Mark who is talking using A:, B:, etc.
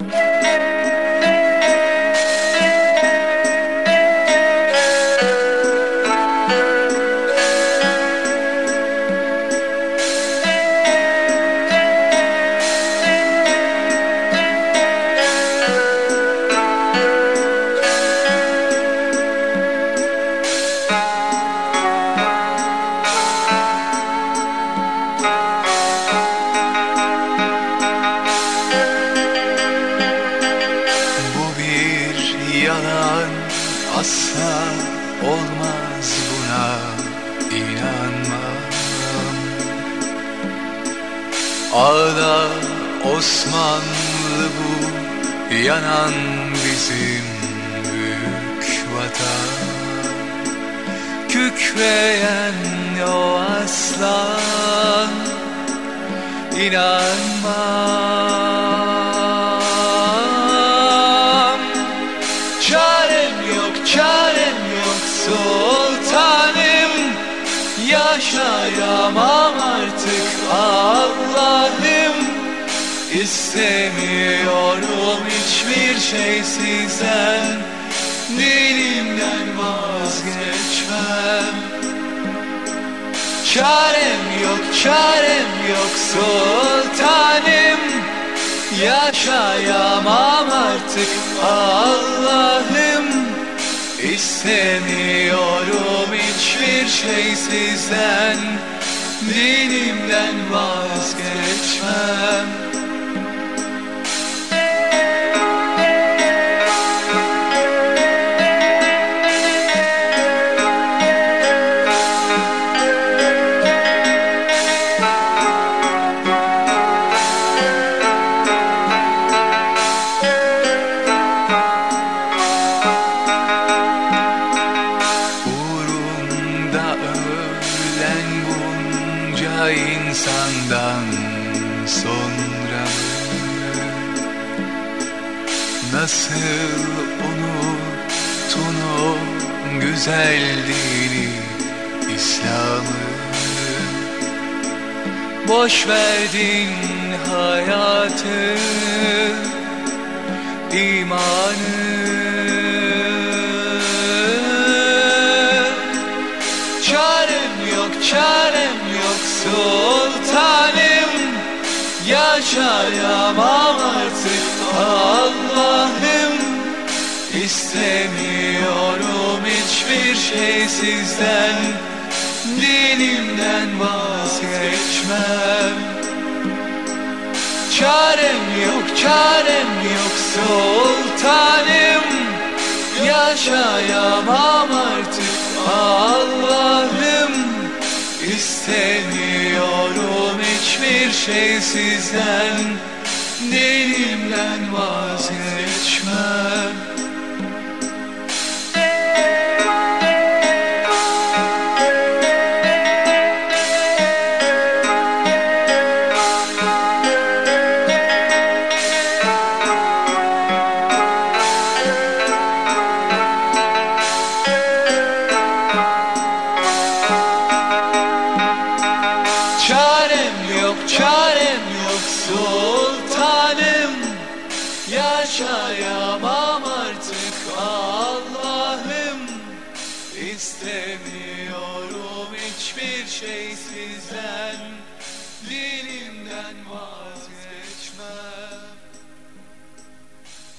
A: Bu asla olmaz buna inanmam. Ağla Osmanlı bu yanan bizim büyük vatan. Kükreyen o aslan inanmam Yaşayamam artık Allah'ım. İstemiyorum hiçbir şey sizden. Dilimden vazgeçmem. Çarem yok, çarem yok sultanım. Yaşayamam artık Allah'ım. İstemiyorum hiçbir şey sizden Dilimden vazgeçmem bunca insandan sonra. Nasıl unuttun o güzelliğini İslam'ı? Boş verdin hayatı imanı Yaşayamam artık Allah'ım. İstemiyorum hiçbir şey sizden. Dilimden vazgeçmem. Çarem yok, çarem yok sultanım. Yaşayamam artık Allah'ım İstemiyorum hiçbir şey sizden. Dilimden vazgeçmem sultanım Yaşayamam artık Allah'ım. İstemiyorum hiçbir şey sizden Dilim